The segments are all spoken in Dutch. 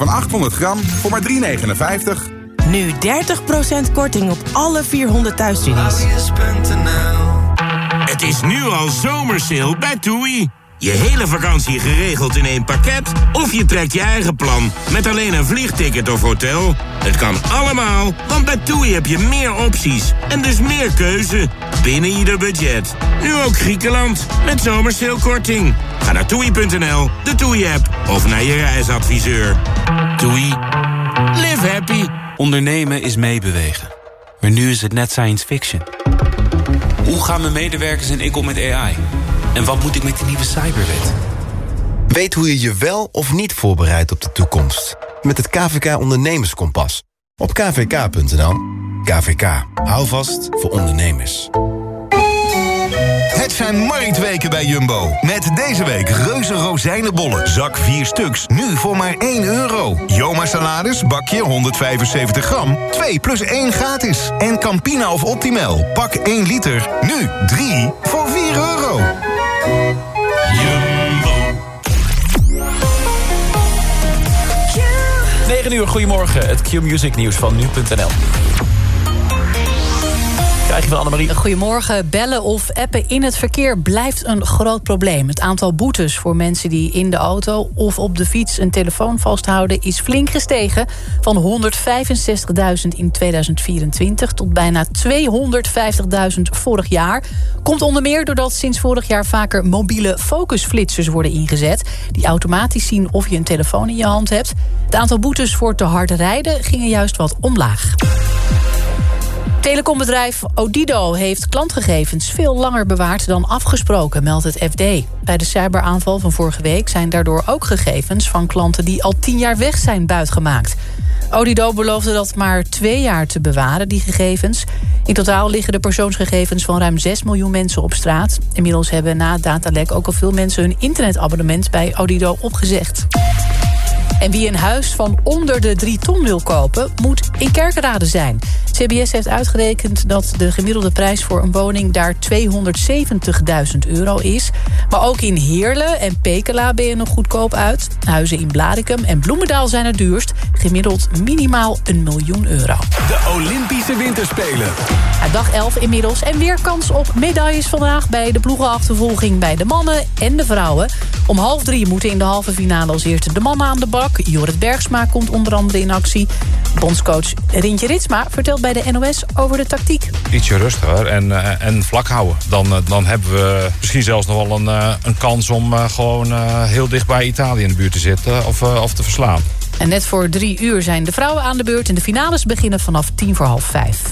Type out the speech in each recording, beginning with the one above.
van 800 gram voor maar 3,59. Nu 30% korting op alle 400 thuisstudies. Het is nu al zomersale bij TUI. Je hele vakantie geregeld in één pakket? Of je trekt je eigen plan met alleen een vliegticket of hotel? Het kan allemaal, want bij TUI heb je meer opties en dus meer keuze binnen ieder budget. Nu ook Griekenland met zomerseelkorting. Ga naar toei.nl, de TUI-app of naar je reisadviseur. TUI. Live happy. Ondernemen is meebewegen. Maar nu is het net science fiction. Hoe gaan mijn medewerkers en ik om met AI? En wat moet ik met die nieuwe cyberwet? Weet hoe je je wel of niet voorbereidt op de toekomst. Met het KVK Ondernemerskompas. Op kvk.nl. KVK. Hou vast voor ondernemers. Het zijn marktweken bij Jumbo. Met deze week reuze rozijnenbollen, zak 4 stuks, nu voor maar 1 euro. Joma salades, bakje 175 gram, 2 plus 1 gratis. En Campina of Optimal, pak 1 liter, nu 3 voor 4 euro. Jumbo. 9 uur, goedemorgen. Het Q-Music nieuws van nu.nl. Je Annemarie. Goedemorgen. Bellen of appen in het verkeer blijft een groot probleem. Het aantal boetes voor mensen die in de auto of op de fiets een telefoon vasthouden is flink gestegen. Van 165.000 in 2024 tot bijna 250.000 vorig jaar. Komt onder meer doordat sinds vorig jaar vaker mobiele focusflitsers worden ingezet. Die automatisch zien of je een telefoon in je hand hebt. Het aantal boetes voor te hard rijden gingen juist wat omlaag. Telecombedrijf Odido heeft klantgegevens veel langer bewaard dan afgesproken, meldt het FD. Bij de cyberaanval van vorige week zijn daardoor ook gegevens van klanten die al tien jaar weg zijn buitgemaakt. Odido beloofde dat maar twee jaar te bewaren, die gegevens. In totaal liggen de persoonsgegevens van ruim 6 miljoen mensen op straat. Inmiddels hebben na het datalek ook al veel mensen hun internetabonnement bij Odido opgezegd. En wie een huis van onder de 3 ton wil kopen, moet in Kerkrade zijn. CBS heeft uitgerekend dat de gemiddelde prijs voor een woning daar 270.000 euro is. Maar ook in Heerlen en Pekela ben je nog goedkoop uit. Huizen in Blaricum en Bloemendaal zijn het duurst. Gemiddeld minimaal een miljoen euro. De Olympische Winterspelen. Ja, dag 11 inmiddels. En weer kans op medailles vandaag bij de ploegenachtervolging bij de mannen en de vrouwen. Om half drie moeten in de halve finale als eerste de mannen aan de bak. Jorrit Bergsma komt onder andere in actie. Bondscoach Rintje Ritsma vertelt bij de NOS over de tactiek. Ietsje rustiger en, uh, en vlak houden. Dan, uh, dan hebben we misschien zelfs nog wel een, uh, een kans om gewoon heel dicht bij Italië in de buurt te zitten of, of te verslaan. En net voor drie uur zijn de vrouwen aan de beurt... en de finales beginnen vanaf tien voor half vijf.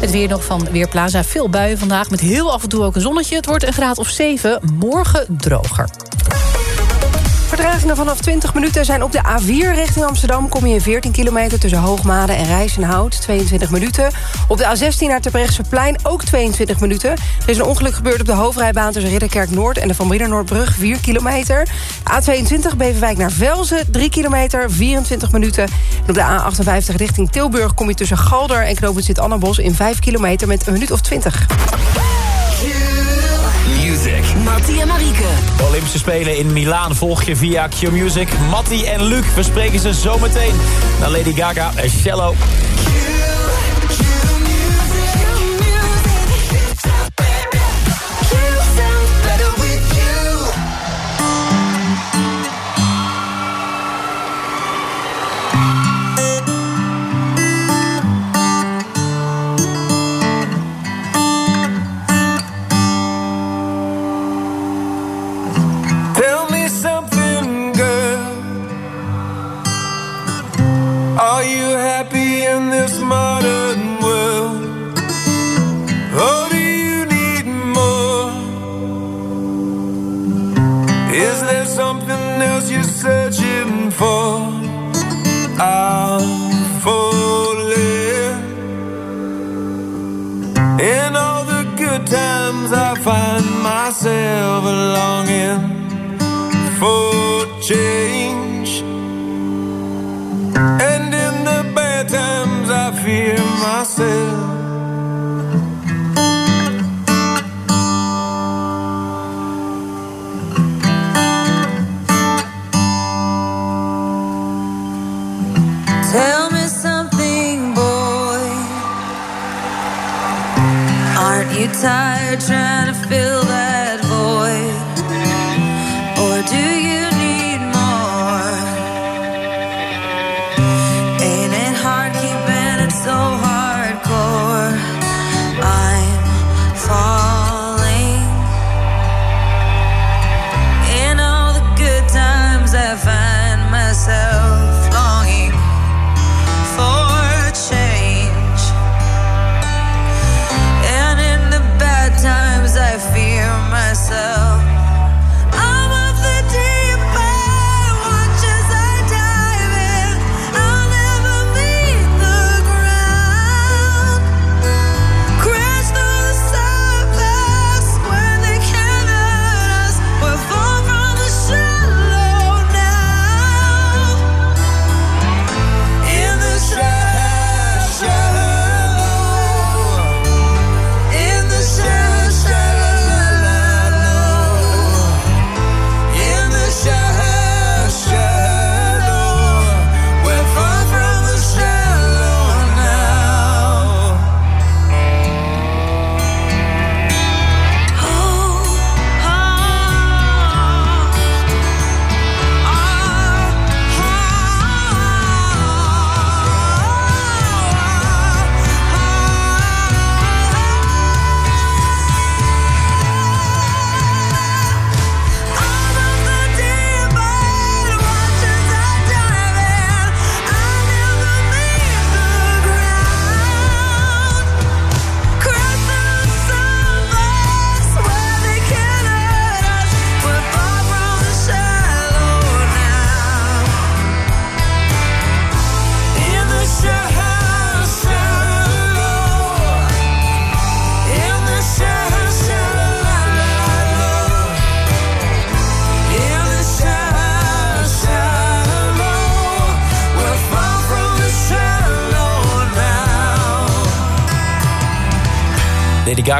Het weer nog van Weerplaza. Veel buien vandaag met heel af en toe ook een zonnetje. Het wordt een graad of 7, morgen droger. Vertragingen vanaf 20 minuten zijn op de A4 richting Amsterdam. Kom je in 14 kilometer tussen Hoogmade en Rijsenhout. 22 minuten. Op de A16 naar Terbrechtseplein ook 22 minuten. Er is een ongeluk gebeurd op de hoofdrijbaan tussen Ridderkerk Noord... en de Van Noordbrug 4 kilometer. A22 Beverwijk naar Velzen, 3 kilometer, 24 minuten. En op de A58 richting Tilburg kom je tussen Galder en Knoopend Sint-Annabos... in 5 kilometer met een minuut of 20. Mattie en Marieke. Olympische Spelen in Milaan volg je via Q-Music. Mattie en Luc, we spreken ze zometeen. Naar Lady Gaga en Shallow.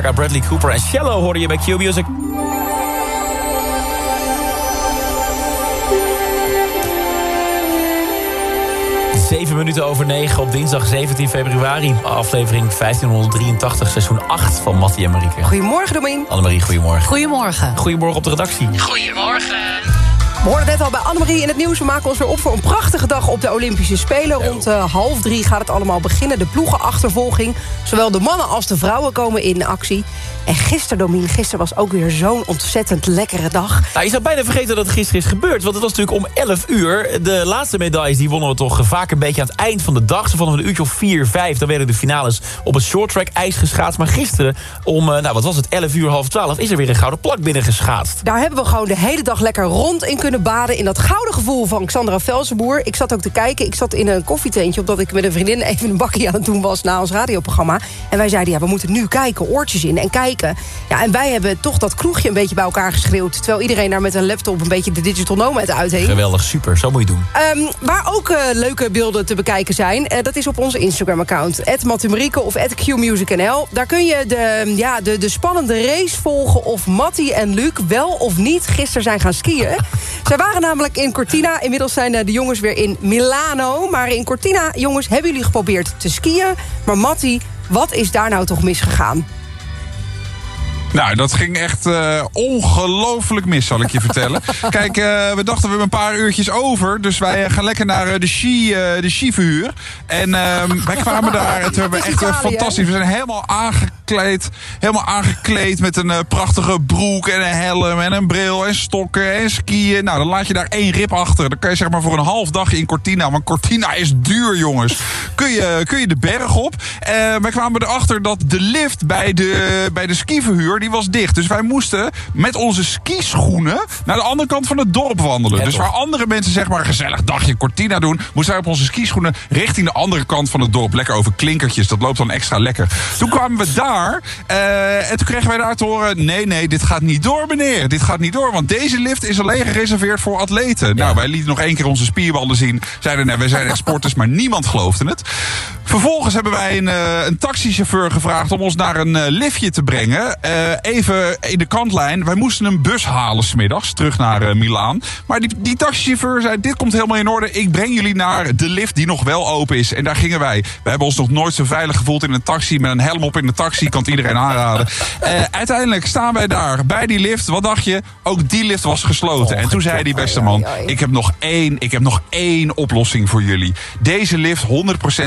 Gaga, Bradley Cooper en Shallow hoorde je bij Q-Music. Zeven minuten over negen op dinsdag 17 februari. Aflevering 1583, seizoen 8 van Mattie en Marieke. Goedemorgen, Domien. Annemarie, goedemorgen. Goedemorgen. Goedemorgen op de redactie. We hoorden net al bij Annemarie in het nieuws. We maken ons weer op voor een prachtige dag op de Olympische Spelen. Rond eh, half drie gaat het allemaal beginnen. De ploegenachtervolging. Zowel de mannen als de vrouwen komen in actie. En gisteren, Domien, gisteren was ook weer zo'n ontzettend lekkere dag. Nou, je zou bijna vergeten dat het gisteren is gebeurd. Want het was natuurlijk om 11 uur. De laatste medailles die wonnen we toch vaak een beetje aan het eind van de dag. Zo vanaf een uurtje of 4, 5. Dan werden de finales op het shorttrack ijs geschaatst. Maar gisteren om, eh, nou wat was het, 11 uur, half 12... is er weer een gouden plak binnengeschaatst. Daar hebben we gewoon de hele dag lekker rond in kunnen baden... in dat gouden gevoel van Xandra Velsenboer. Ik zat ook te kijken. Ik zat in een koffietentje... omdat ik met een vriendin even een bakje aan het doen was... na ons radioprogramma. En wij zeiden, ja, we moeten nu kijken, oortjes in en kijken. Ja, en wij hebben toch dat kroegje een beetje bij elkaar geschreeuwd... terwijl iedereen daar met een laptop een beetje de digital nomad uitheen. Geweldig, super. Zo moet je doen. Ehm, waar ook eh, leuke beelden te bekijken zijn... eh, dat is op onze Instagram-account. @mattimarieke of @qmusicnl. Daar kun je de, ja, de, de spannende race volgen... of Mattie en Luc wel of niet gisteren zijn gaan skiën. Zij waren namelijk in Cortina. Inmiddels zijn eh, de jongens weer in Milano. Maar in Cortina, jongens, hebben jullie geprobeerd te skiën. Maar Mattie, wat is daar nou toch misgegaan? Nou, dat ging echt eh, ongelooflijk mis, zal ik je vertellen. Kijk, eh, we dachten we hebben een paar uurtjes over. Dus wij eh, gaan lekker naar de, ski, de skiverhuur. En ehm, wij kwamen daar. Het hebben echt fantastisch. We zijn helemaal aangekleed. Helemaal aangekleed met een prachtige broek en een helm en een bril en stokken en skiën. Nou, dan laat je daar één rib achter. Dan kan je zeg maar voor een half dagje in Cortina. Want Cortina is duur, jongens. Kun je, kun je de berg op. Wij kwamen erachter dat de lift bij de, bij de skiverhuur, die was dicht. Dus wij moesten met onze skischoenen naar de andere kant van het dorp wandelen. Ja, dus waar andere mensen zeg maar een gezellig dagje Cortina doen... moesten wij op onze skischoenen richting de andere kant van het dorp. Lekker over klinkertjes, dat loopt dan extra lekker. Toen kwamen we daar eh, en toen kregen wij daar te horen... nee, nee, dit gaat niet door, meneer. Dit gaat niet door, want deze lift is alleen gereserveerd voor atleten. Nou, wij lieten nog één keer onze spierballen zien. Zeiden, nee, wij zijn echt sporters, maar niemand geloofde het. Vervolgens hebben wij een, eh, een taxichauffeur gevraagd om ons naar een eh, liftje te brengen. Eh, even in de kantlijn. Wij moesten een bus halen smiddags terug naar eh, Milaan. Maar die, die taxichauffeur zei: Dit komt helemaal in orde. Ik breng jullie naar de lift die nog wel open is. En daar gingen wij. We hebben ons nog nooit zo veilig gevoeld in een taxi met een helm op in de taxi. kan het iedereen aanraden. Eh, uiteindelijk staan wij daar bij die lift. Wat dacht je? Ook die lift was gesloten. en toen zei die beste man, ik heb nog één, ik heb nog één oplossing voor jullie. Deze lift, 100%,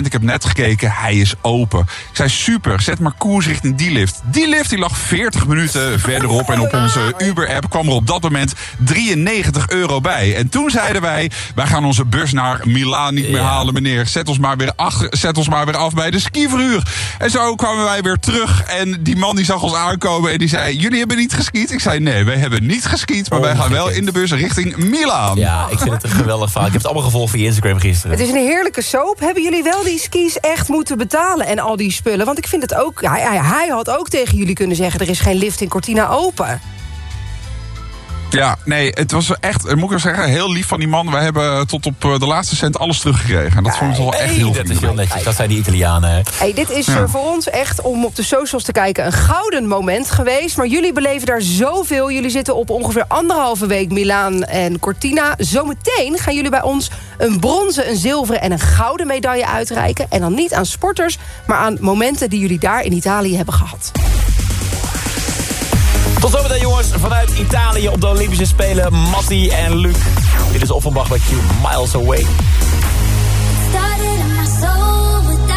ik heb net gekeken, hij is open. Ik zei, super, zet maar koers richting die lift. Die lift die lag 40 minuten verderop. En op onze Uber-app kwam er op dat moment 93 euro bij. En toen zeiden wij, wij gaan onze bus naar Milaan niet meer halen, meneer. Zet ons maar weer, achter, zet ons maar weer af bij de skiverhuur. En zo kwamen wij weer terug. En die man die zag ons aankomen en die zei, jullie hebben niet geskiet? Ik zei, nee, wij hebben niet geskiet. Maar wij gaan wel in de bus richting Milaan. Ja, ik vind het een geweldig verhaal. Ik heb het allemaal gevolgd via Instagram gisteren. Het is een heerlijke soap. Hebben jullie wel die skis echt moeten betalen en al die spullen? Want ik vind het ook... Hij, hij, hij had ook tegen jullie kunnen zeggen... er is geen lift in Cortina open. Ja, nee, het was echt, eh, moet ik wel zeggen, heel lief van die man. Wij hebben tot op eh, de laatste cent alles teruggekregen. En dat vond ik wel echt heel Dat is heel netjes, dat zijn die Italianen. hè. Hey, dit is Ja. eh, voor ons echt, om op de socials te kijken... een gouden moment geweest. Maar jullie beleven daar zoveel. Jullie zitten op ongeveer anderhalve week Milaan en Cortina. Zometeen gaan jullie bij ons een bronzen, een zilveren en een gouden medaille uitreiken. En dan niet aan sporters, maar aan momenten die jullie daar in Italië hebben gehad. Tot zometeen jongens, vanuit Italië op de Olympische Spelen. Matti en Luc. Dit is Offenbach bij Q, Miles Away. Started soul with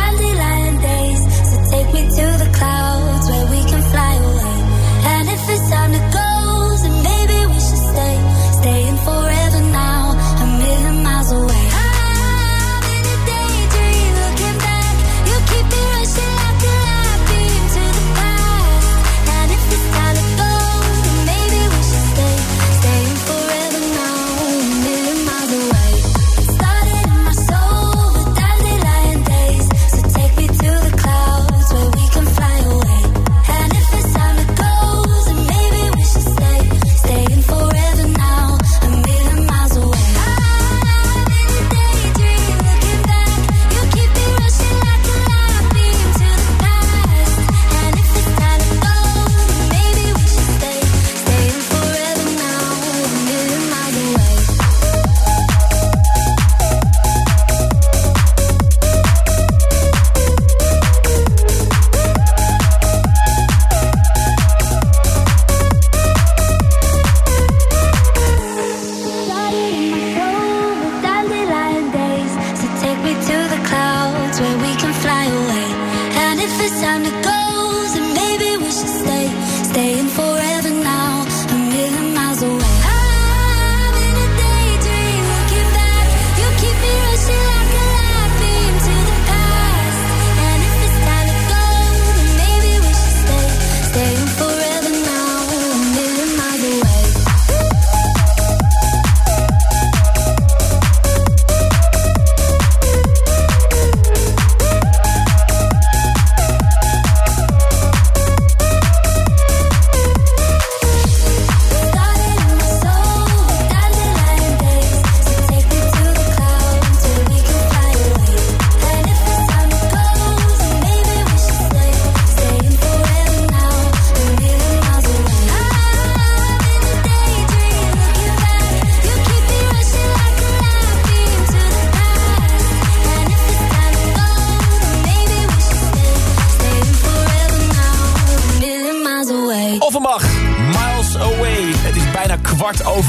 days. So take me to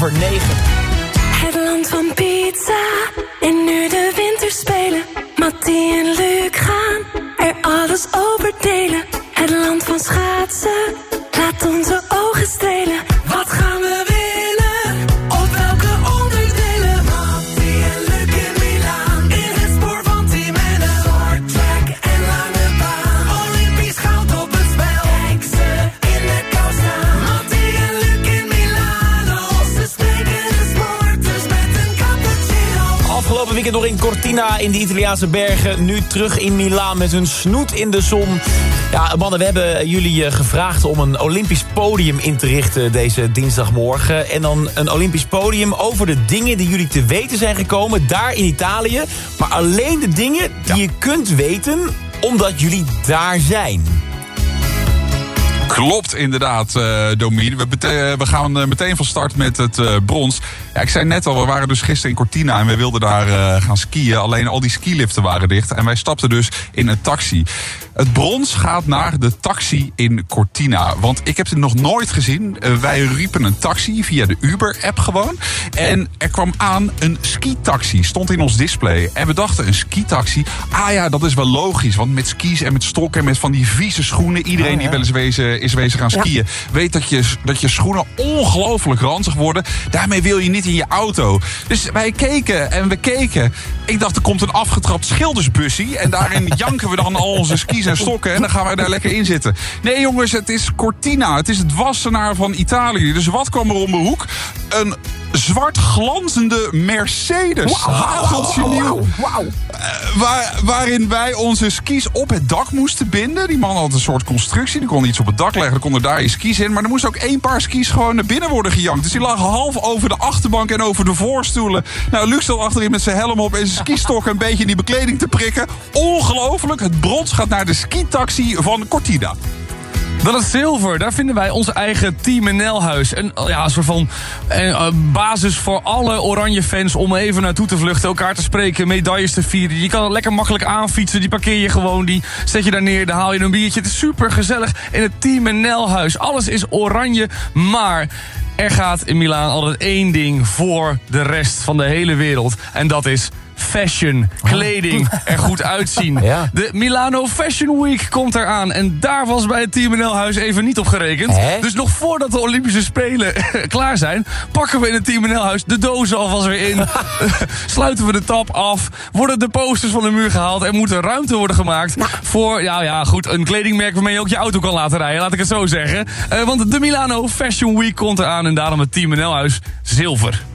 kwart over bergen. Nu terug in Milaan met hun snoet in de zon. Ja, mannen, we hebben jullie eh, gevraagd om een Olympisch podium in te richten deze dinsdagmorgen. En dan een Olympisch podium over de dingen die jullie te weten zijn gekomen daar in Italië. Maar alleen de dingen die je kunt weten omdat jullie daar zijn. Klopt inderdaad, eh Domien. We, bete- we gaan eh, meteen van start met het eh, brons. Ja, ik zei net al, we waren dus gisteren in Cortina en we wilden daar eh, gaan skiën. Alleen al die skiliften waren dicht en wij stapten dus in een taxi. Het brons gaat naar de taxi in Cortina. Want ik heb het nog nooit gezien. Eh, wij riepen een taxi via de Uber-app gewoon. En er kwam aan een skitaxi, stond in ons display. En we dachten, een skitaxi, ah ja, dat is wel logisch. Want met skis en met stokken en met van die vieze schoenen... iedereen Oh, die wel eens wezen, is wezen gaan Ja. skiën... weet dat je, dat je schoenen ongelooflijk ranzig worden. Daarmee wil je niet in je auto. Dus wij keken en we keken. Ik dacht, er komt een afgetrapt schildersbussie. En daarin janken we dan al onze skis en stokken. En dan gaan we daar lekker in zitten. Nee jongens, het is Cortina. Het is het wassenaar van Italië. Dus wat kwam er om de hoek? Een zwart glanzende Mercedes. Hageltje nieuw. Eh, waar, waarin wij onze skis op het dak moesten binden. Die man had een soort constructie. Die kon iets op het dak leggen. Dan konden daar je skis in. Maar er moest ook één paar skis gewoon naar binnen worden gejankt. Dus die lagen half over de achterbank en over de voorstoelen. Nou, Luc achterin met zijn helm op en zijn skistok een beetje in die bekleding te prikken. Ongelooflijk. Het brons gaat naar de skitaxi van Cortina. Dat is zilver. Daar vinden wij ons eigen Team NL-huis. Een, ja, soort van een, eh, basis voor alle oranje fans om even naartoe te vluchten, elkaar te spreken, medailles te vieren. Je kan het lekker makkelijk aanfietsen. Die parkeer je gewoon, die zet je daar neer, dan haal je een biertje. Het is super gezellig in het Team NL-huis. Alles is oranje, maar er gaat in Milaan altijd één ding voor de rest van de hele wereld. En dat is fashion, kleding, er goed uitzien. De Milano Fashion Week komt eraan. En daar was bij het Team NL-huis even niet op gerekend. Dus nog voordat de Olympische Spelen klaar zijn... pakken we in het Team NL-huis de dozen alvast weer in. sluiten we de tap af. Worden de posters van de muur gehaald. Er moet er ruimte worden gemaakt voor, ja, ja, goed, een kledingmerk... waarmee je ook je auto kan laten rijden, laat ik het zo zeggen. Eh, want de Milano Fashion Week komt eraan. En daarom het Team NL-huis zilver.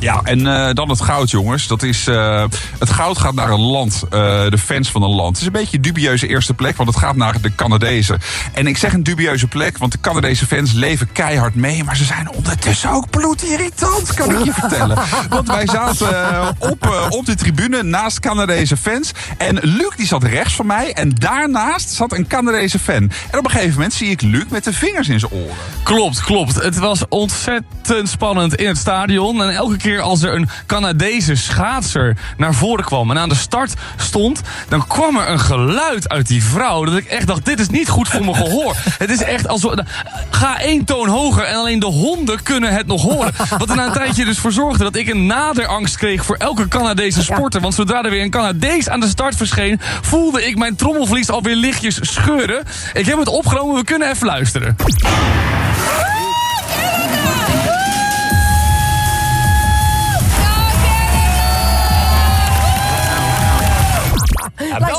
Ja, en eh, dan het goud, jongens. Dat is, eh, het goud gaat naar een land, eh, de fans van een land. Het is een beetje een dubieuze eerste plek, want het gaat naar de Canadezen. En ik zeg een dubieuze plek, want de Canadese fans leven keihard mee... maar ze zijn ondertussen ook bloedirritant, kan ik je vertellen. Want wij zaten op, op de tribune naast Canadese fans... en Luc die zat rechts van mij en daarnaast zat een Canadese fan. En op een gegeven moment zie ik Luc met de vingers in zijn oren. Klopt, klopt. Het was ontzettend spannend in het stadion. En elke keer als er een Canadese schaatser naar voren kwam... en aan de start stond, dan kwam er een geluid uit die vrouw... dat ik echt dacht, dit is niet goed voor mijn gehoor. het is echt als... Ga één toon hoger en alleen de honden kunnen het nog horen. Wat er na een tijdje dus voor zorgde dat ik een naderangst kreeg... voor elke Canadese sporter. Want zodra er weer een Canadees aan de start verscheen... voelde ik mijn trommelvlies alweer lichtjes scheuren. Ik heb het opgenomen, we kunnen even luisteren.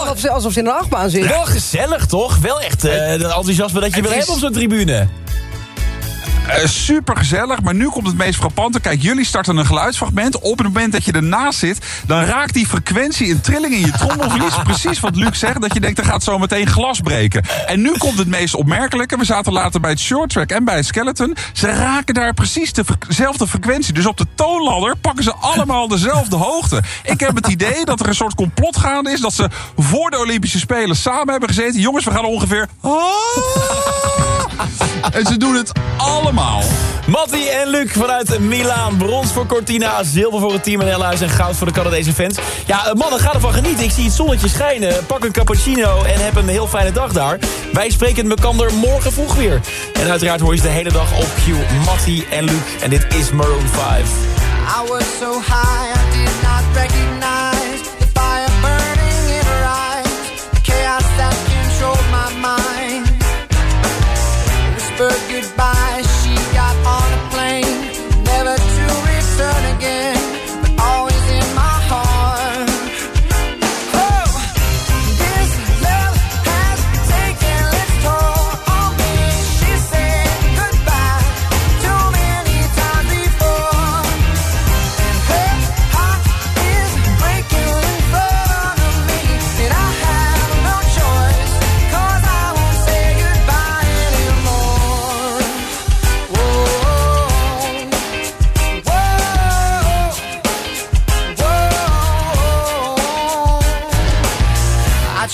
Alsof ze, alsof ze in een achtbaan zitten. Wel gezellig, toch? Wel echt eh het enthousiasme dat je wil is- hebben op zo'n tribune. Super gezellig, maar nu komt het meest frappante. Kijk, jullie starten een geluidsfragment. Op het moment dat je ernaast zit, dan raakt die frequentie een trilling in je trommelvlies. Precies wat Luc zegt, dat je denkt, er gaat zo meteen glas breken. En nu komt het meest opmerkelijke. We zaten later bij het short track en bij het skeleton. Ze raken daar precies de- dezelfde frequentie. Dus op de toonladder pakken ze allemaal dezelfde hoogte. Ik heb het idee dat er een soort complot gaande is. Dat ze voor de Olympische Spelen samen hebben gezeten. Jongens, we gaan ongeveer... En ze doen het allemaal. Matti en Luc vanuit Milaan. Brons voor Cortina, zilver voor het team in Helhuis en goud voor de Canadese fans. Ja, eh, mannen, ga ervan genieten. Ik zie het zonnetje schijnen. Pak een cappuccino en heb een heel fijne dag daar. Wij spreken Mekander morgen vroeg weer. En uiteraard hoor je ze de hele dag op Q. Matti en Luc. En dit is Maroon 5. I was so high, I not recognize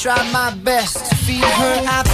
tried my best to feed her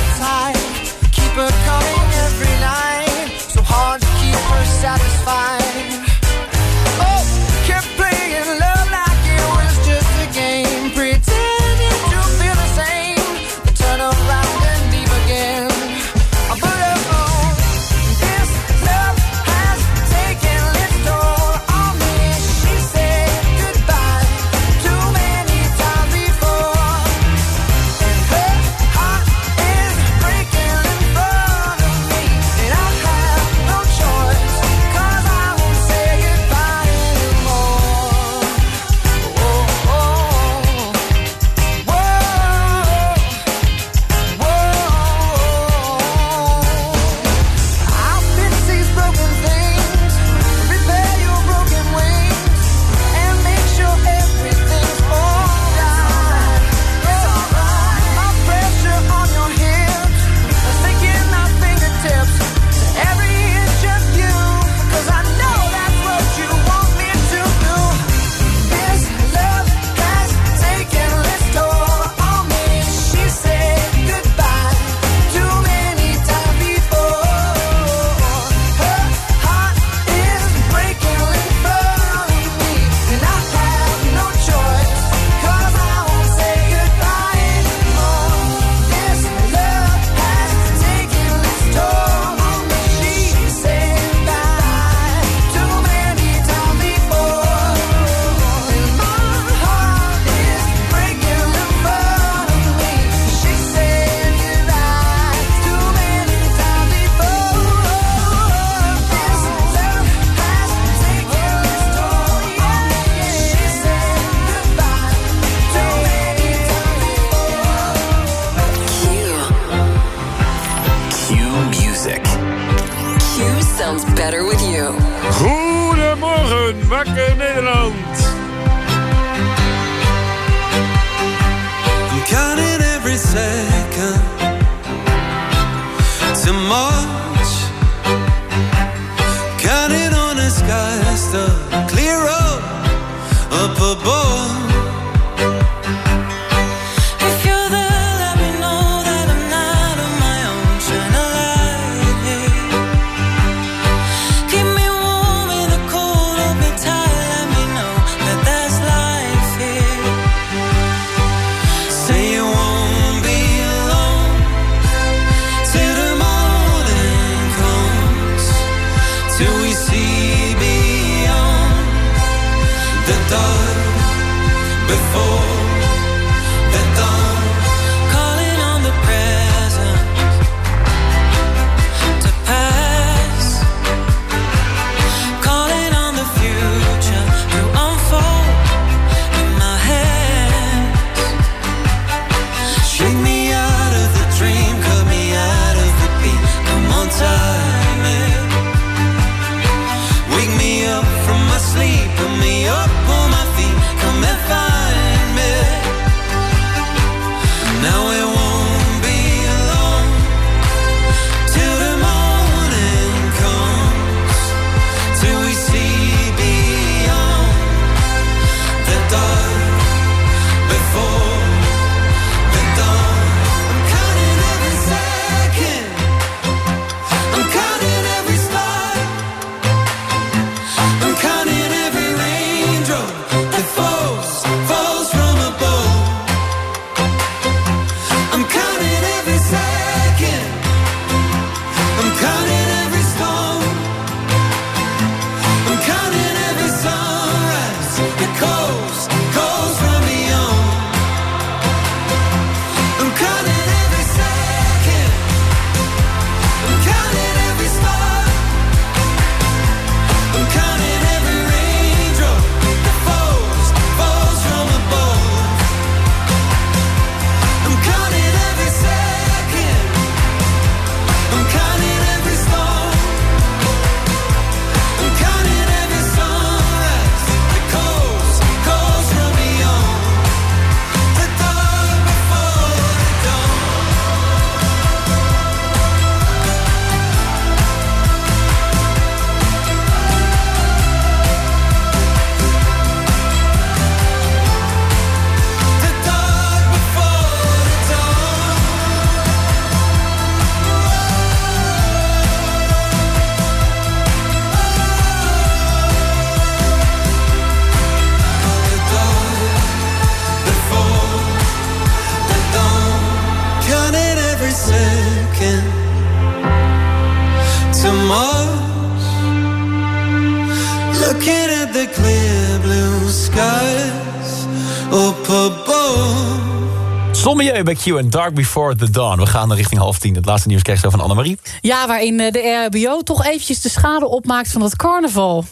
bij Q en Dark Before the Dawn. We gaan richting half tien. Het laatste nieuws krijgt zo van Annemarie. Ja, waarin eh, de RHBO toch eventjes de schade opmaakt van het carnaval.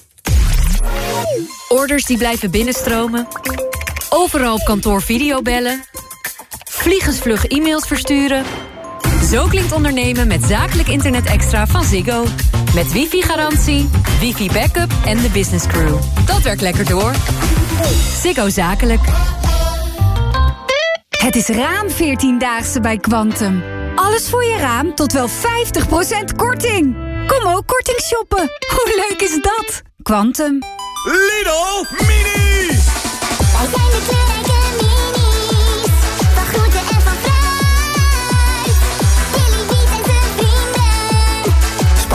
Orders die blijven binnenstromen. Overal op kantoor videobellen. Vliegensvlug e-mails versturen. Zo klinkt ondernemen met zakelijk internet extra van Ziggo. Met wifi-garantie, wifi-backup en de business crew. Dat werkt lekker door. Ziggo Zakelijk. Het is raam 14-daagse bij Quantum. Alles voor je raam tot wel 50% korting. Kom ook korting shoppen. Hoe leuk is dat? Quantum. Lidl Mini!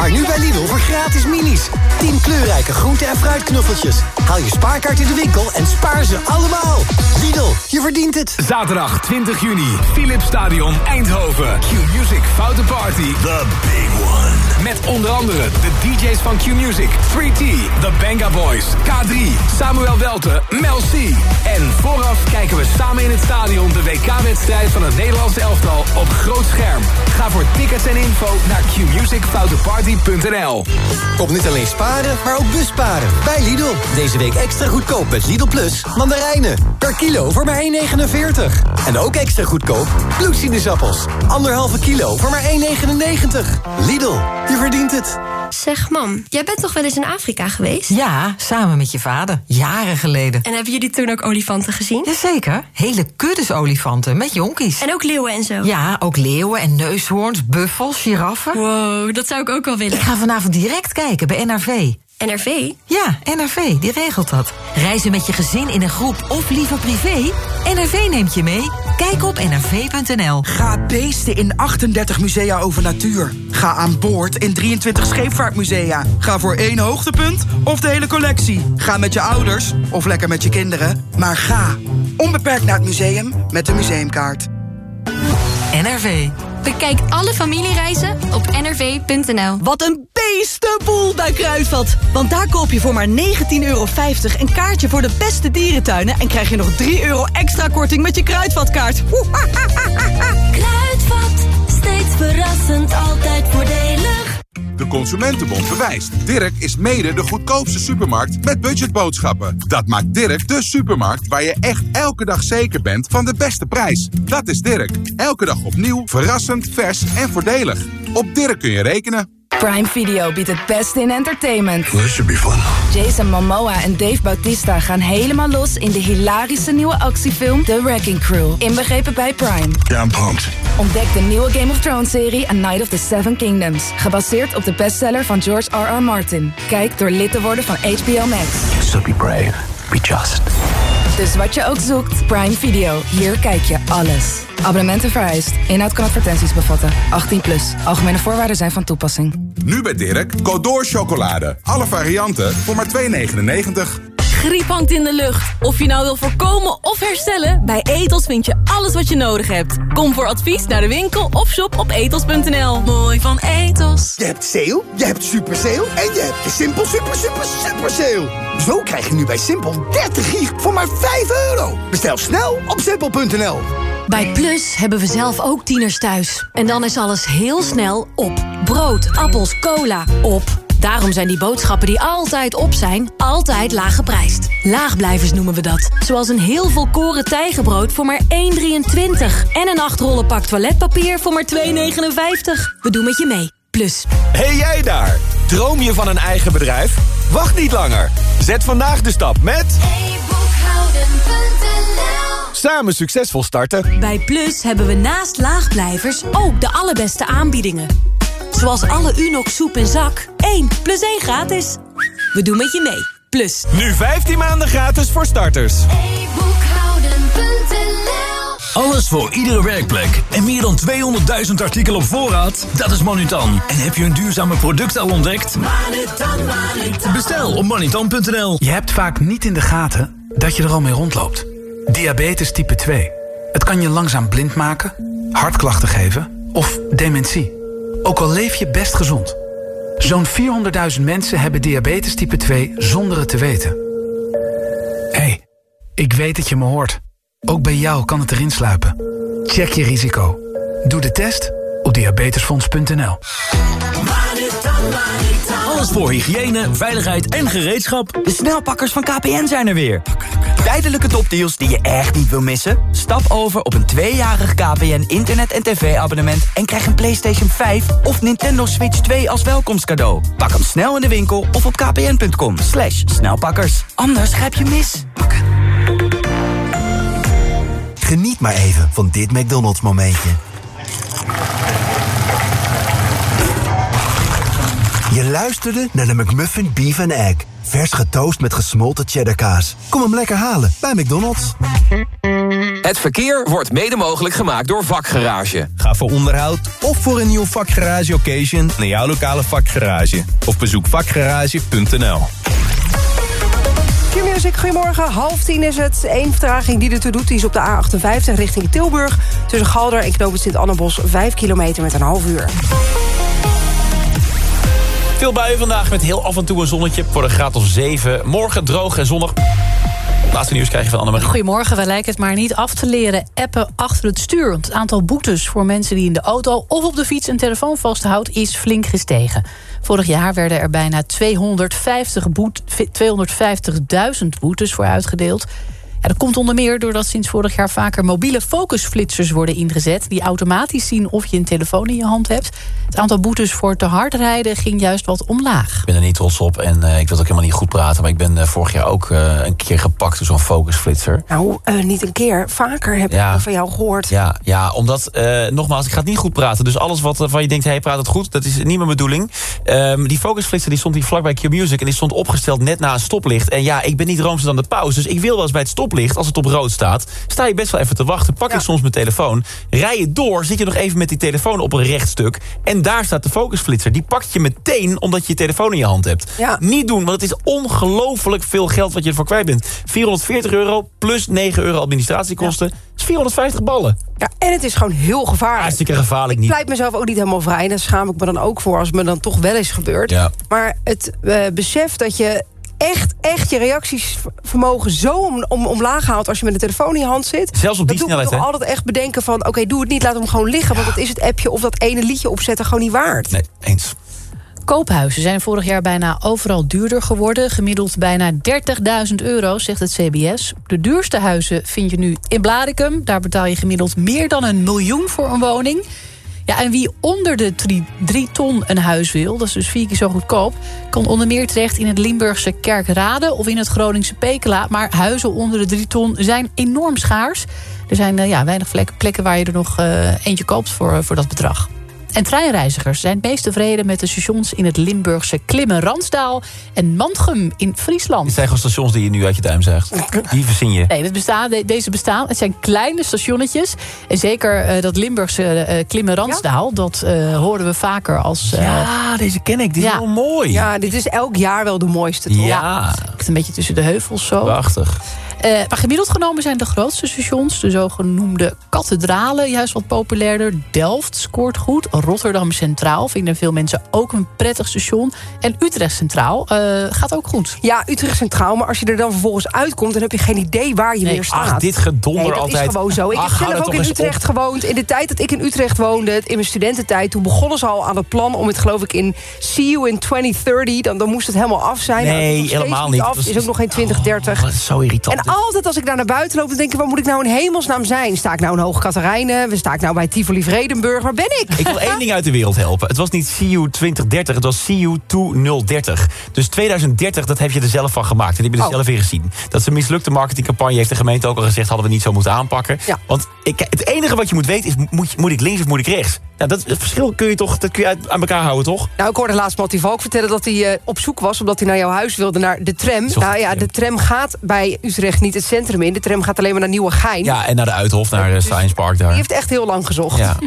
Spaar nu bij Lidl voor gratis minis. 10 kleurrijke groente- en fruitknuffeltjes. Haal je spaarkaart in de winkel en spaar ze allemaal. Lidl, je verdient het. Zaterdag 20 juni, Philips Stadion Eindhoven. Q-Music Foute Party. The big one. Met onder andere de DJ's van Q-Music, 3T, The Banga Boys, K3, Samuel Welte, Mel C. En vooraf kijken we samen in het stadion de WK-wedstrijd van het Nederlandse elftal op groot scherm. Ga voor tickets en info naar qmusicfouteparty.nl. Kom niet alleen sparen, maar ook busparen. Bij Lidl. Deze week extra goedkoop met Lidl Plus mandarijnen. Per kilo voor maar 1,49. En ook extra goedkoop bloedsinusappels. Anderhalve kilo voor maar 1,99. Lidl, je verdient het. Zeg, mam, jij bent toch wel eens in Afrika geweest? Ja, samen met je vader. Jaren geleden. En hebben jullie toen ook olifanten gezien? Jazeker. Hele kuddes olifanten met jonkies. En ook leeuwen en zo? Ja, ook leeuwen en neushoorns, buffels, giraffen. Wow, dat zou ik ook wel willen. Ik ga vanavond direct kijken bij NRV. NRV? Ja, NRV, die regelt dat. Reizen met je gezin in een groep of liever privé? NRV neemt je mee. Kijk op nrv.nl. Ga beesten in 38 musea over natuur. Ga aan boord in 23 scheepvaartmusea. Ga voor één hoogtepunt of de hele collectie. Ga met je ouders of lekker met je kinderen. Maar ga onbeperkt naar het museum met de museumkaart. NRV. Bekijk alle familiereizen op nrv.nl. Wat een beestenboel bij Kruidvat. Want daar koop je voor maar 19,50 euro een kaartje voor de beste dierentuinen... en krijg je nog 3 euro extra korting met je Kruidvatkaart. Kruidvat, steeds verrassend, altijd. De Consumentenbond bewijst. Dirk is mede de goedkoopste supermarkt met budgetboodschappen. Dat maakt Dirk de supermarkt waar je echt elke dag zeker bent van de beste prijs. Dat is Dirk. Elke dag opnieuw, verrassend, vers en voordelig. Op Dirk kun je rekenen. Prime Video biedt het beste in entertainment. This should be fun. Jason Momoa en Dave Bautista gaan helemaal los in de hilarische nieuwe actiefilm The Wrecking Crew. Inbegrepen bij Prime. Yeah, I'm pumped. Ontdek de nieuwe Game of Thrones serie A Night of the Seven Kingdoms. Gebaseerd op de bestseller van George R.R. Martin. Kijk door lid te worden van HBO Max. So be brave. Be just. Dus wat je ook zoekt, Prime Video. Hier kijk je alles. Abonnementen vereist. Inhoud kan advertenties bevatten. 18 plus. Algemene voorwaarden zijn van toepassing. Nu bij Dirk, Codor chocolade. Alle varianten voor maar 2,99. Griep hangt in de lucht. Of je nou wil voorkomen of herstellen, bij Etos vind je alles wat je nodig hebt. Kom voor advies naar de winkel of shop op etos.nl. Mooi van Etos. Je hebt sale, je hebt super sale en je hebt de Simpel super super super sale. Zo krijg je nu bij Simpel 30 gig voor maar 5 euro. Bestel snel op simpel.nl. Bij Plus hebben we zelf ook tieners thuis. En dan is alles heel snel op. Brood, appels, cola, op. Daarom zijn die boodschappen die altijd op zijn, altijd laag geprijsd. Laagblijvers noemen we dat. Zoals een heel volkoren tijgenbrood voor maar 1,23. En een 8 rollen pak toiletpapier voor maar 2,59. We doen met je mee. Plus. Hey jij daar! Droom je van een eigen bedrijf? Wacht niet langer. Zet vandaag de stap met... Samen succesvol starten. Bij Plus hebben we naast laagblijvers ook de allerbeste aanbiedingen. Zoals alle Unox soep en zak. 1 plus 1 gratis. We doen met je mee. Plus. Nu 15 maanden gratis voor starters. Alles voor iedere werkplek. En meer dan 200.000 artikelen op voorraad? Dat is Manutan. En heb je een duurzame product al ontdekt? Manutan, Manutan. Bestel op manutan.nl. Je hebt vaak niet in de gaten dat je er al mee rondloopt. Diabetes type 2. Het kan je langzaam blind maken, hartklachten geven of dementie. Ook al leef je best gezond. Zo'n 400.000 mensen hebben diabetes type 2 zonder het te weten. Hé, hey, ik weet dat je me hoort. Ook bij jou kan het erin sluipen. Check je risico. Doe de test op diabetesfonds.nl. Alles voor hygiëne, veiligheid en gereedschap. De snelpakkers van KPN zijn er weer. Tijdelijke topdeals die je echt niet wil missen? Stap over op een tweejarig KPN internet- en tv-abonnement... en krijg een PlayStation 5 of Nintendo Switch 2 als welkomstcadeau. Pak hem snel in de winkel of op kpn.com. Slash snelpakkers. Anders grijp je mis. Geniet maar even van dit McDonald's momentje. Je luisterde naar de McMuffin Beef and Egg. Vers getoast met gesmolten cheddarkaas. Kom hem lekker halen bij McDonald's. Het verkeer wordt mede mogelijk gemaakt door Vakgarage. Ga voor onderhoud of voor een nieuw vakgarage occasion naar jouw lokale vakgarage. Of bezoek vakgarage.nl. Q-Music, goedemorgen. Half tien is het. Eén vertraging die ertoe doet, die is op de A58 richting Tilburg. Tussen Galder en Knopen Sint-Annebos, 5 kilometer met een half uur. Veel buien vandaag met heel af en toe een zonnetje voor een graad of 7. Morgen droog en zonnig. Laatste nieuws krijg je van Annemarie. Goedemorgen, wij lijken het maar niet af te leren appen achter het stuur. Het aantal boetes voor mensen die in de auto of op de fiets een telefoon vasthoudt is flink gestegen. Vorig jaar werden er bijna 250 boet, 250.000 boetes voor uitgedeeld. Dat komt onder meer doordat sinds vorig jaar vaker mobiele focusflitsers worden ingezet... die automatisch zien of je een telefoon in je hand hebt. Het aantal boetes voor te hard rijden ging juist wat omlaag. Ik ben er niet trots op en eh, ik wil ook helemaal niet goed praten... maar ik ben eh, vorig jaar ook eh, een keer gepakt door zo'n focusflitser. Nou, eh, niet een keer. Vaker heb Ja. ik van jou gehoord. Ja, ja omdat, eh, nogmaals, ik ga het niet goed praten. Dus alles wat van je denkt, hey, praat het goed, dat is niet mijn bedoeling. Ehm, die focusflitser die stond hier vlakbij Q-Music... en die stond opgesteld net na een stoplicht. En ja, ik ben niet roomser dan de pauze. Dus ik wil wel eens bij het stoplicht, als het op rood staat... sta je best wel even te wachten. Pak ik soms mijn telefoon. Rij je door, zit je nog even met die telefoon op een rechtstuk... en daar staat de focusflitser. Die pakt je meteen omdat je je telefoon in je hand hebt. Niet doen, want het is ongelooflijk veel geld wat je ervoor kwijt bent. 440 euro plus 9 euro administratiekosten. Dat is 450 ballen. Ja, en het is gewoon heel gevaarlijk. Hartstikke gevaarlijk niet. Ik pleit mezelf ook niet helemaal vrij. Daar schaam ik me dan ook voor als het me dan toch wel eens gebeurt. Ja. Maar het eh, besef dat je echt, echt je reactiesvermogen zo om, om, omlaag haalt... als je met een telefoon in je hand zit. Zelfs op die dat snelheid, hè? toch altijd echt bedenken van... oké, doe het niet, laat hem gewoon liggen. Want dat is het appje of dat ene liedje opzetten gewoon niet waard. Nee, eens. Koophuizen zijn vorig jaar bijna overal duurder geworden. Gemiddeld bijna 30.000 euro, zegt het CBS. De duurste huizen vind je nu in Blaricum. Daar betaal je gemiddeld meer dan een miljoen voor een woning. Ja, en wie onder de 3 ton een huis wil, dat is dus vier keer zo goedkoop... kan onder meer terecht in het Limburgse Kerkrade of in het Groningse Pekela. Maar huizen onder de 3 ton zijn enorm schaars. Er zijn eh, ja, weinig plekken waar je er nog eh, eentje koopt voor, voor dat bedrag. En treinreizigers zijn het meest tevreden met de stations in het Limburgse Klimmen-Ransdaal en Mantgum in Friesland. Het zijn gewoon stations die je nu uit je duim zuigt. Die verzin je. Nee, dat bestaan, de- deze bestaan. Het zijn kleine stationnetjes. En zeker eh, dat Limburgse eh Klimmen-Ransdaal, dat eh, horen we vaker als... eh, Ja, deze ken ik. Dit is wel mooi. Ja, dit is elk jaar wel de mooiste, toch? Ja. Ligt een beetje tussen de heuvels zo. Prachtig. Eh, maar gemiddeld genomen zijn de grootste stations, de zogenoemde kathedralen, juist wat populairder. Delft scoort goed. Rotterdam Centraal vinden veel mensen ook een prettig station. En Utrecht Centraal eh, gaat ook goed. Ja, Utrecht Centraal, maar als je er dan vervolgens uitkomt... dan heb je geen idee waar je Nee, meer staat. ach, dit gedonder nee, dat altijd. is gewoon zo. Ik Ach, heb zelf ook in Utrecht op. gewoond. In de tijd dat ik in Utrecht woonde, in mijn studententijd... toen begonnen ze al aan het plan om het, geloof ik, in See You in 2030... dan, dan moest het helemaal af zijn. Nou, Nee, helemaal niet. af. Dat is ook nog geen 2030. Dat is zo irritant. En altijd als ik daar naar buiten loop, dan denk ik... waar moet ik nou in hemelsnaam zijn? Sta ik nou in Hoog Katerijnen? Sta ik nou bij Tivoli Vredenburg? Waar ben ik? Ik wil één ding uit de wereld helpen. Het was niet CU 2030, het was CU 2030. Dus 2030, dat heb je er zelf van gemaakt. En ik heb je er Oh. zelf in gezien. Dat is een mislukte marketingcampagne. Heeft de gemeente ook al gezegd, hadden we niet zo moeten aanpakken. Want ik, het enige wat je moet weten is, moet, moet ik links of moet ik rechts? Nou, dat verschil kun je toch dat kun je uit, aan elkaar houden, toch? Nou, ik hoorde laatst Mattie Valk vertellen dat hij eh, op zoek was... omdat hij naar jouw huis wilde, naar de tram. Zocht Nou ja, de tram gaat bij Utrecht niet het centrum in. De tram gaat alleen maar naar Nieuwegein. Ja, en naar de Uithof, naar de Science Park daar. Die heeft echt heel lang gezocht. Ja.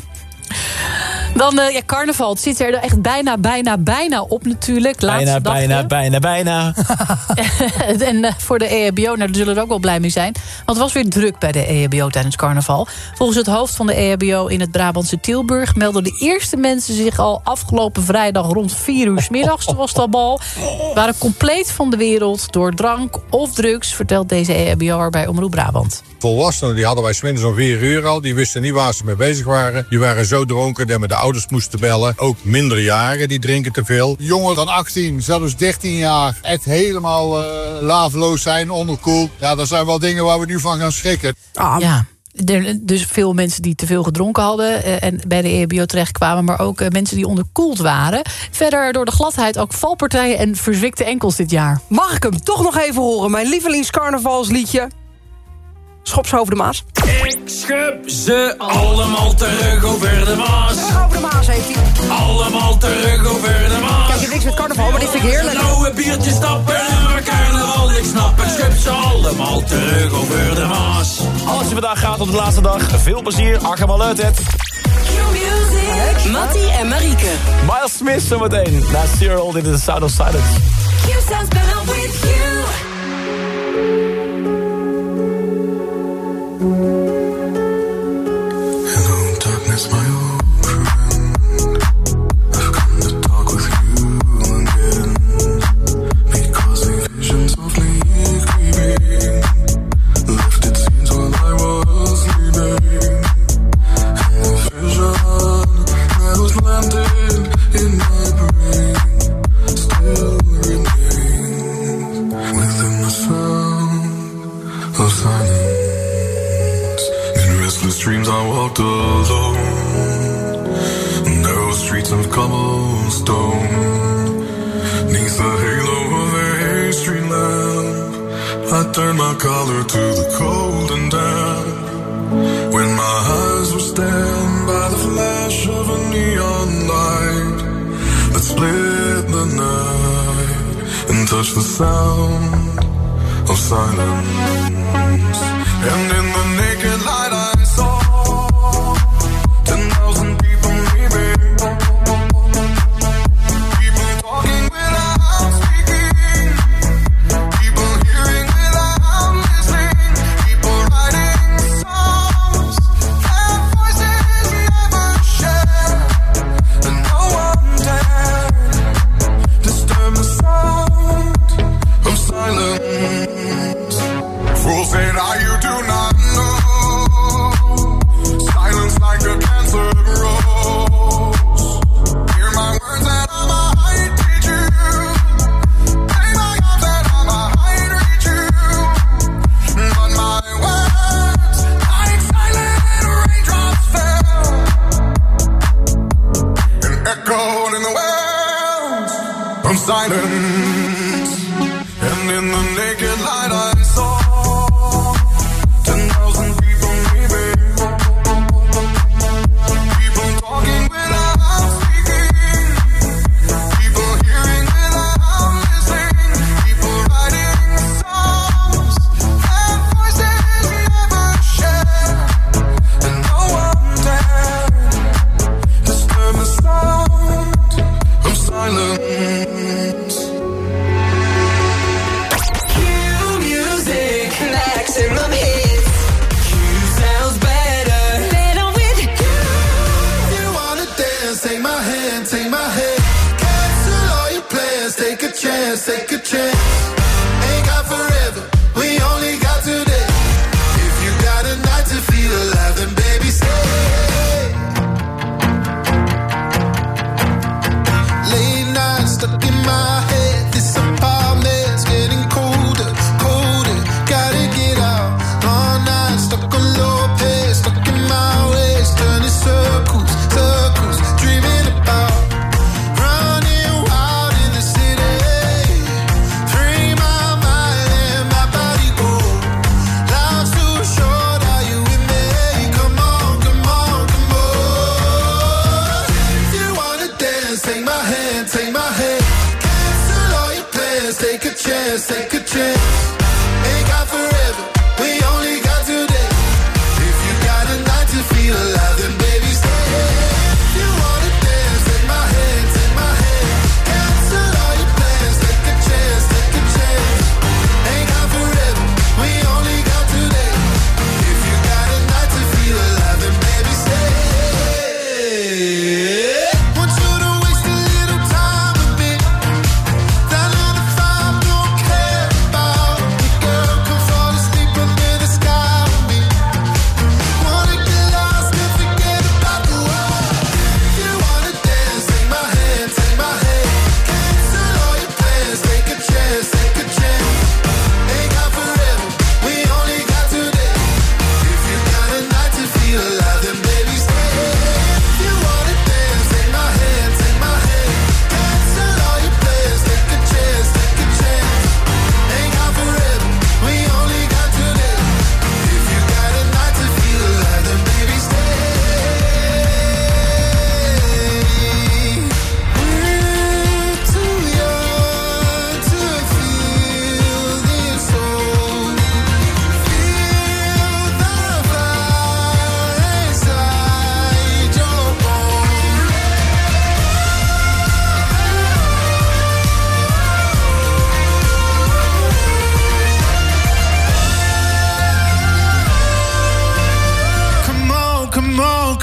Dan eh, ja, carnaval. Het zit er echt bijna, bijna, bijna op natuurlijk. Laatste Bijna, dagje. bijna, bijna, bijna. en eh, voor de EHBO, nou, daar zullen we er ook wel blij mee zijn. Want het was weer druk bij de EHBO tijdens carnaval. Volgens het hoofd van de EHBO in het Brabantse Tilburg... melden de eerste mensen zich al afgelopen vrijdag rond 4 uur 's middags. Toen was het al bal. Waren compleet van de wereld door drank of drugs... vertelt deze EHBO'er bij Omroep Brabant. Volwassenen die hadden wij smiddags om vier uur al. Die wisten niet waar ze mee bezig waren. Die waren zo dronken dat we de ouders moesten bellen. Ook minderjarigen die drinken te veel. Jonger dan 18, zelfs 13 jaar, echt helemaal eh laveloos zijn, onderkoeld. Ja, dat zijn wel dingen waar we nu van gaan schrikken. Ja. Er, dus veel mensen die te veel gedronken hadden eh, en bij de EHBO terechtkwamen... maar ook eh, mensen die onderkoeld waren. Verder door de gladheid ook valpartijen en verzwikte enkels dit jaar. Mag ik hem toch nog even horen? Mijn lievelingscarnavalsliedje. Schop ze over de Maas. Ik schub ze allemaal terug over de Maas. Terug over de Maas heeft hij. Allemaal terug over de Maas. Kijk, heb niks met carnaval, maar dit vind ik heerlijk. Lauwe biertjes stappen en we carnaval, ik snap het. Schub ze allemaal terug over de Maas. Als je vandaag gaat op de laatste dag, veel plezier. Arkham uit het. Mattie en Marieke. Miles Smith zometeen. Na Cyril, dit is The Sound of Silence. Q sounds better with you. dreams I walked alone. Narrow streets of cobblestone. Neath the halo of a hay street lamp, I turned my collar to the cold and damp. When my eyes were stand by the flash of a neon light that split the night and touched the sound of silence. And in the naked light.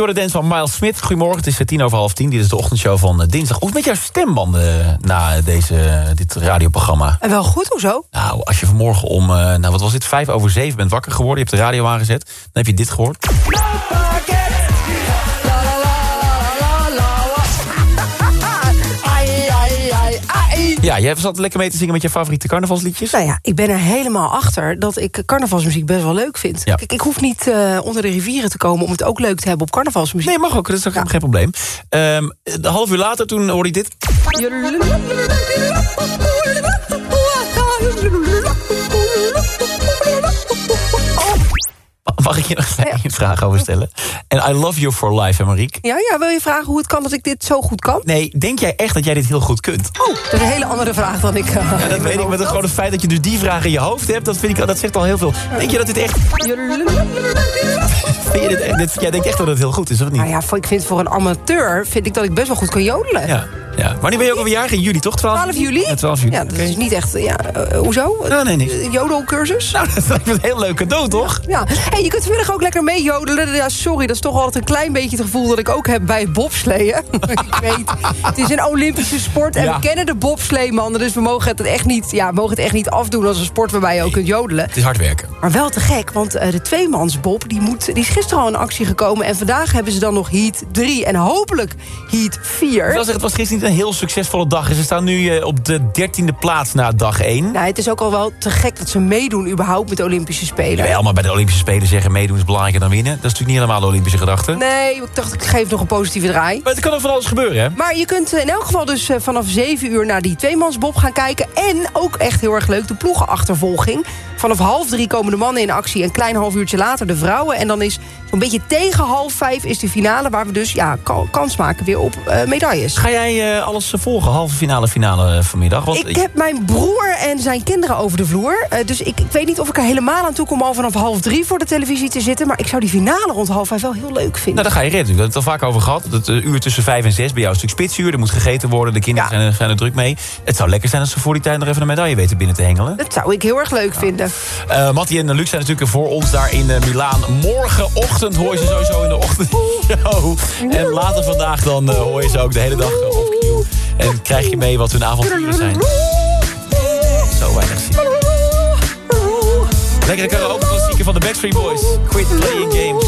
Wanna Dance van Miles Smith. Goedemorgen, het is eh, tien over half tien. Dit is de ochtendshow van eh, dinsdag. Hoe is met jouw stembanden na deze, dit radioprogramma? En wel goed, hoezo? Nou, als je vanmorgen om, eh, nou wat was dit, vijf over zeven bent wakker geworden... je hebt de radio aangezet, dan heb je dit gehoord. Ja, jij zat lekker mee te zingen met je favoriete carnavalsliedjes. Nou ja, ik ben er helemaal achter dat ik carnavalsmuziek best wel leuk vind. Ja. Kijk, ik hoef niet eh, onder de rivieren te komen om het ook leuk te hebben op carnavalsmuziek. Nee, mag ook, dat is ook geen probleem. Ehm een half uur later, toen hoorde je dit. Mag ik je nog een vraag over stellen? En I love you for life, hè Mariek? Ja, ja, wil je vragen hoe het kan dat ik dit zo goed kan? Nee, denk jij echt dat jij dit heel goed kunt? Oh, dat is een hele andere vraag dan ik... eh, Ja, dat weet ik, maar het gewoon het feit dat je dus die vraag in je hoofd hebt... dat, vind ik, dat zegt al heel veel. Denk je dat dit echt... Vind je dit, dit, jij denkt echt dat het heel goed is, of niet? Nou ja, ik vind voor een amateur vind ik dat ik best wel goed kan jodelen. Ja, ja. Wanneer ben je ook alweer jarig? In juli, toch? 12, 12 juli? Ja, 12 juli. Ja, dat is niet echt... Ja, eh, hoezo? Nou, nee, niks. Eh, Jodelcursus? Nou, dat lijkt me een heel leuk cadeau, toch? Ja, hey, je kunt vanmiddag ook lekker mee jodelen. Ja, sorry, dat is toch altijd een klein beetje het gevoel dat ik ook heb bij bobsleeën. ik weet, het is een Olympische sport en Ja. we kennen de bobsleemannen. Dus we mogen het echt niet, ja, mogen het echt niet afdoen als een sport waarbij je ook kunt jodelen. Het is hard werken. Maar wel te gek, want eh, de tweemansbob die, moet, die is gisteren al in actie gekomen. En vandaag hebben ze dan nog heat 3 en hopelijk heat 4. Ik wil zeggen, het was gisteren niet een heel succesvolle dag. Ze staan nu eh, op de dertiende plaats na dag 1. Nou, het is ook al wel te gek dat ze meedoen überhaupt met de Olympische Spelen. Ja, maar bij de Olympische Spelen zeggen meedoen is belangrijker dan winnen. Dat is natuurlijk niet helemaal de Olympische gedachte. Nee, ik dacht ik geef nog een positieve draai. Maar het kan ook van alles gebeuren, hè? Maar je kunt in elk geval dus eh, vanaf 7 uur naar die tweemansbob gaan kijken. En ook echt heel erg leuk, de ploegenachtervolging. Vanaf half drie komen de mannen in actie. Een klein half uurtje later de vrouwen. En dan is zo'n beetje tegen half vijf is de finale... waar we dus ja, ka- kans maken weer op eh, medailles. Ga jij eh, alles volgen? Halve finale, finale eh, vanmiddag? Want, Ik heb mijn broer en zijn kinderen over de vloer. Dus ik, ik weet niet of ik er helemaal aan toe kom... al vanaf half drie voor de televisie te zitten. Maar ik zou die finale rond half vijf wel heel leuk vinden. Nou, dan ga je redden. We hebben het al vaak over gehad. Het uur tussen vijf en zes bij jou is een stuk spitsuur. Er moet gegeten worden. De kinderen zijn, er- zijn er druk mee. Het zou lekker zijn als ze voor die tijd nog even een medaille weten binnen te hengelen. Dat zou ik heel erg leuk vinden. Eh Mattie en Luc zijn natuurlijk voor ons daar in eh, Milaan. Morgenochtend hoor je ze sowieso in de ochtendshow. En later vandaag dan eh, hoor je ze ook de hele dag op Q. En krijg je mee wat hun avonturen zijn. Zo weinig zin. Lekkere karaoke van de Backstreet Boys. Quit playing games.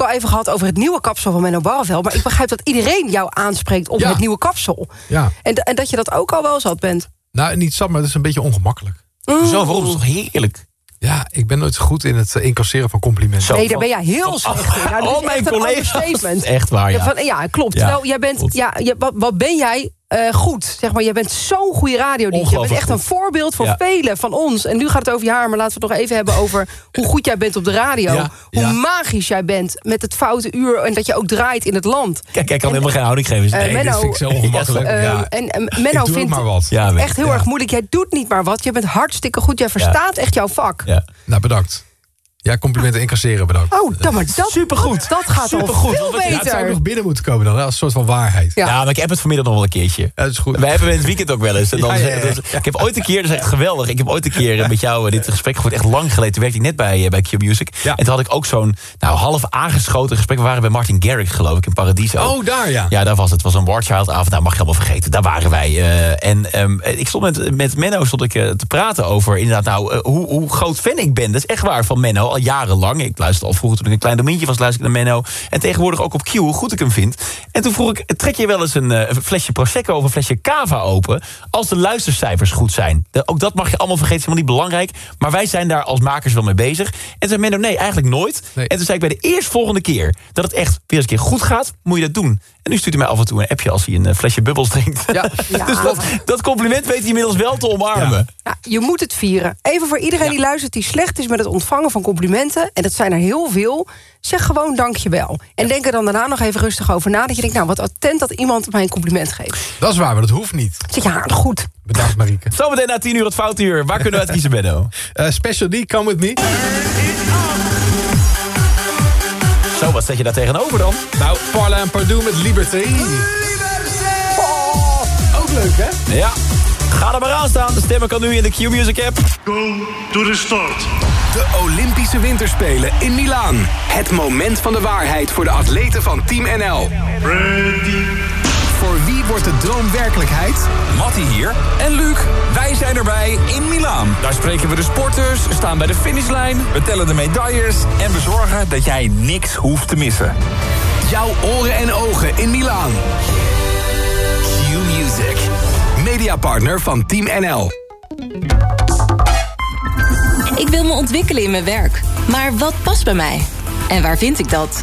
Natuurlijk al even gehad over het nieuwe kapsel van Menno Barreveld. Maar ik begrijp dat iedereen jou aanspreekt op Ja. het nieuwe kapsel. Ja. En, en dat je dat ook al wel zat bent. Nou, niet zat, maar het is een beetje ongemakkelijk. Zo, waarom? is toch heerlijk? Ja, ik ben nooit zo goed in het eh, incasseren van complimenten. nee, daar ben jij heel slecht in. Nou, dat al is mijn echt collega's. waar, ja. van, ja klopt. Ja, Terwijl jij bent, ja, wat ben jij eh, goed? Zeg maar, jij bent zo'n goede radio. Je bent echt een voorbeeld voor Ja. velen van ons. En nu gaat het over je haar, maar laten we het nog even hebben over hoe goed jij bent op de radio. Ja, hoe ja. magisch jij bent met het foute uur en dat je ook draait in het land. Kijk, hij kan helemaal geen houding geven. Menno, ongemakkelijk. eh, en Menno Ik vindt echt heel erg moeilijk. Jij doet niet maar wat. Je bent hartstikke goed. Jij verstaat echt jouw vak. Ja. Nou, bedankt. Ja, complimenten incasseren bedankt. Oh, dan maar dat, Supergoed. dat gaat Supergoed. veel Want Ja, het zou beter. nog binnen moeten komen dan, als een soort van waarheid. Ja. Ja, maar ik heb het vanmiddag nog wel een keertje. Ja, dat is goed. Wij hebben in het weekend ook wel eens. En dan, Ja, ja, ja. dus- ik heb ooit een keer, dat is echt geweldig. Ik heb ooit een keer met jou eh, dit gesprek gevoerd. Echt lang geleden. Toen werkte ik net bij, eh, bij Q-Music. En toen had ik ook zo'n nou, half aangeschoten gesprek. We waren bij Martin Garrix, geloof ik, in Paradiso. Oh, daar ja. Ja, daar was het. Het was een Warchild-avond. Nou, mag je allemaal vergeten. Daar waren wij. eh, en ehm, ik stond met, met Menno stond ik, te praten over... inderdaad, nou, hoe, hoe groot fan ik ben. Dat is echt waar van Menno, al jarenlang. Ik luister al vroeger toen ik een klein domeintje was... luister ik naar Menno. En tegenwoordig ook op Q, hoe goed ik hem vind. En toen vroeg ik, trek je wel eens een, een flesje Prosecco... of een flesje Cava open... als de luistercijfers goed zijn? De- ook dat mag je allemaal vergeten, is helemaal niet belangrijk. Maar wij zijn daar als makers wel mee bezig. En toen zei Menno, nee, eigenlijk nooit. En toen zei ik bij de eerstvolgende keer... dat het echt weer eens een keer goed gaat, moet je dat doen. En nu stuurt hij mij af en toe een appje als hij een eh, flesje bubbels drinkt. dus dat, dat compliment weet hij inmiddels wel te omarmen. Ja, je moet het vieren. Even voor iedereen die luistert die slecht is met het ontvangen van complimenten... en dat zijn er heel veel, zeg gewoon dankjewel. En denk er dan daarna nog even rustig over na... dat je denkt, nou, wat attent dat iemand mij een compliment geeft. Dat is waar, maar dat hoeft niet. Zeg je, ja, goed. Bedankt, Marieke. Zometeen na 10 uur het foutuur. Waar kunnen we uit kiezen, Benno? Eh, special D, come with me. Zo, wat zet je daar tegenover dan? Nou, Parla en Pardoe met Liberty. Oh, ook leuk, hè? Ja, ga er maar aan staan. De stemmen kan nu in de Q-Music app. Go to the start. De Olympische Winterspelen in Milaan. Het moment van de waarheid voor de atleten van Team NL. Ready. Voor wie wordt de droom werkelijkheid? Mattie hier. En Luc, wij zijn erbij in Milaan. Daar spreken we de sporters, staan bij de finishlijn, we tellen de medailles... en we zorgen dat jij niks hoeft te missen. Jouw oren en ogen in Milaan. Q-Music. Mediapartner van Team NL. Ik wil me ontwikkelen in mijn werk. Maar wat past bij mij? En waar vind ik dat?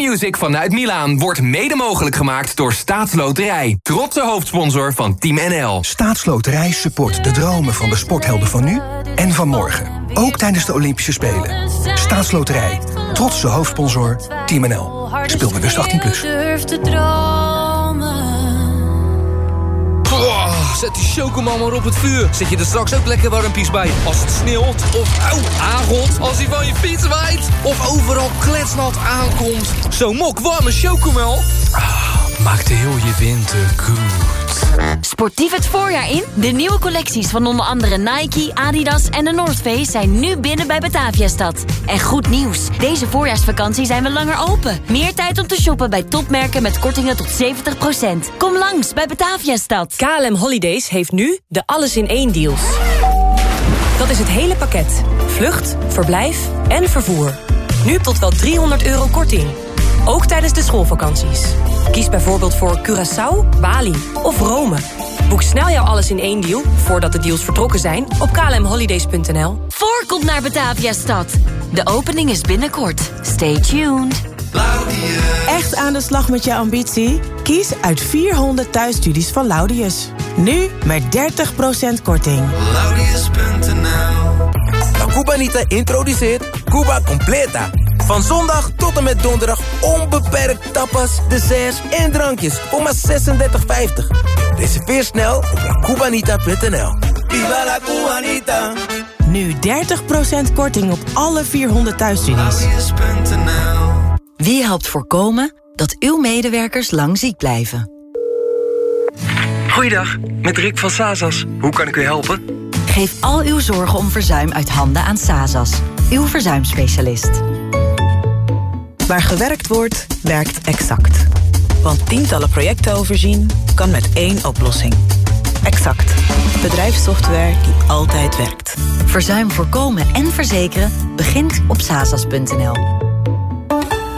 Q-Music vanuit Milaan wordt mede mogelijk gemaakt door Staatsloterij. Trotse hoofdsponsor van Team NL. Staatsloterij support de dromen van de sporthelden van nu en van morgen. Ook tijdens de Olympische Spelen. Staatsloterij. Trotse hoofdsponsor Team NL. Speel bewust 18+. Plus. Zet die chocomel maar op het vuur. Zet je er straks ook lekker warmpies bij. Als het sneeuwt of auw, aangot. Als hij van je fiets waait. Of overal kletsnat aankomt. Zo'n mok warme chocomel. Ah, maakt heel je winter goed. Sportief het voorjaar in? De nieuwe collecties van onder andere Nike, Adidas en de North Face zijn nu binnen bij Bataviastad. En goed nieuws, deze voorjaarsvakantie zijn we langer open. Meer tijd om te shoppen bij topmerken met kortingen tot 70%. Kom langs bij Bataviastad. KLM Holidays heeft nu de alles in één deals. Dat is het hele pakket. Vlucht, verblijf en vervoer. Nu tot wel 300 euro korting. Ook tijdens de schoolvakanties. Kies bijvoorbeeld voor Curaçao, Bali of Rome. Boek snel jouw alles in één deal voordat de deals vertrokken zijn op klmholidays.nl. Voorkomt naar Bataviastad. De opening is binnenkort. Stay tuned. Echt aan de slag met je ambitie? Kies uit 400 thuisstudies van Laudius. Nu met 30% korting. La Cubanita introduceert Cuba Completa. Van zondag tot en met donderdag onbeperkt tapas, desserts en drankjes voor maar 36,50. Reserveer snel op lacubanita.nl. Viva la Cubanita! Nu 30% korting op alle 400 thuisstudies. Wie helpt voorkomen dat uw medewerkers lang ziek blijven? Goeiedag, met Rick van Sazas. Hoe kan ik u helpen? Geef al uw zorgen om verzuim uit handen aan Sazas, uw verzuimspecialist. Waar gewerkt wordt, werkt exact. Want tientallen projecten overzien kan met één oplossing. Exact. Bedrijfssoftware die altijd werkt. Verzuim voorkomen en verzekeren begint op sazas.nl.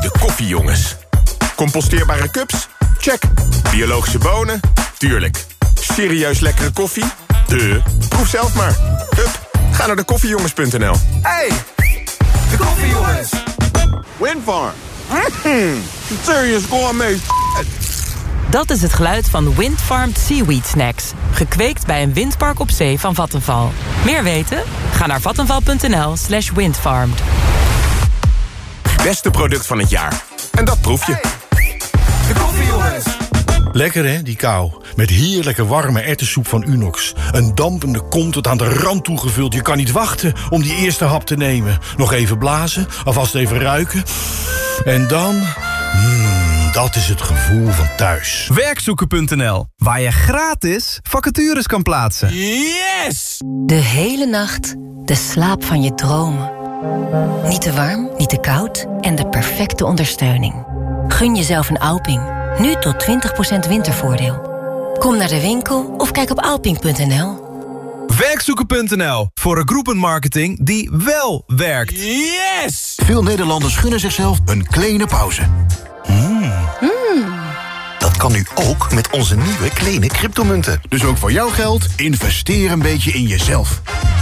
De koffiejongens. Composteerbare cups? Check. Biologische bonen? Tuurlijk. Serieus lekkere koffie? De. Proef zelf maar. Hup, ga naar de koffiejongens.nl. Hey, de koffiejongens. Windfarm. Mm, serious gourmet. Dat is het geluid van Windfarmed Seaweed Snacks. Gekweekt bij een windpark op zee van Vattenval. Meer weten? Ga naar vattenval.nl slash windfarmed. Beste product van het jaar. En dat proef je. De koffiejongens. Lekker hè, die kou. Met heerlijke warme erwtensoep van Unox. Een dampende kom tot aan de rand toegevuld. Je kan niet wachten om die eerste hap te nemen. Nog even blazen, alvast even ruiken. En dan... Mmm, dat is het gevoel van thuis. Werkzoeken.nl, waar je gratis vacatures kan plaatsen. Yes! De hele nacht de slaap van je dromen. Niet te warm, niet te koud en de perfecte ondersteuning. Gun jezelf een Alping. Nu tot 20% wintervoordeel. Kom naar de winkel of kijk op alping.nl. Werkzoeken.nl, voor een groepenmarketing die wel werkt. Yes! Veel Nederlanders gunnen zichzelf een kleine pauze. Hmm. Dat kan nu ook met onze nieuwe kleine cryptomunten. Dus ook voor jouw geld, investeer een beetje in jezelf.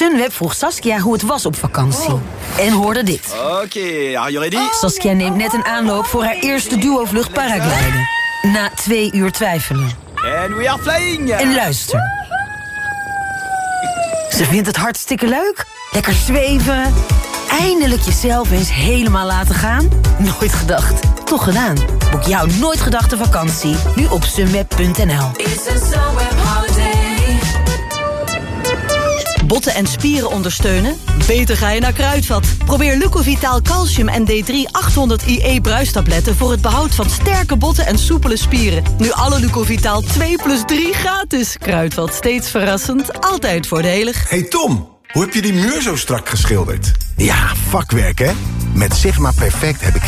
Sunweb vroeg Saskia hoe het was op vakantie. En hoorde dit. Oké, are you ready? Saskia neemt net een aanloop voor haar eerste duo-vlucht paragliden. Na twee uur twijfelen. And we are flying! En luister. Ze vindt het hartstikke leuk. Lekker zweven. Eindelijk jezelf eens helemaal laten gaan. Nooit gedacht. Toch gedaan. Boek jouw nooit gedachte vakantie. Nu op sunweb.nl. Botten en spieren ondersteunen? Beter ga je naar Kruidvat. Probeer Lucovitaal Calcium en D3 800 IE bruistabletten... voor het behoud van sterke botten en soepele spieren. Nu alle Lucovitaal 2 plus 3 gratis. Kruidvat, steeds verrassend, altijd voordelig. Hey Tom, hoe heb je die muur zo strak geschilderd? Ja, vakwerk hè? Met Sigma Perfect heb ik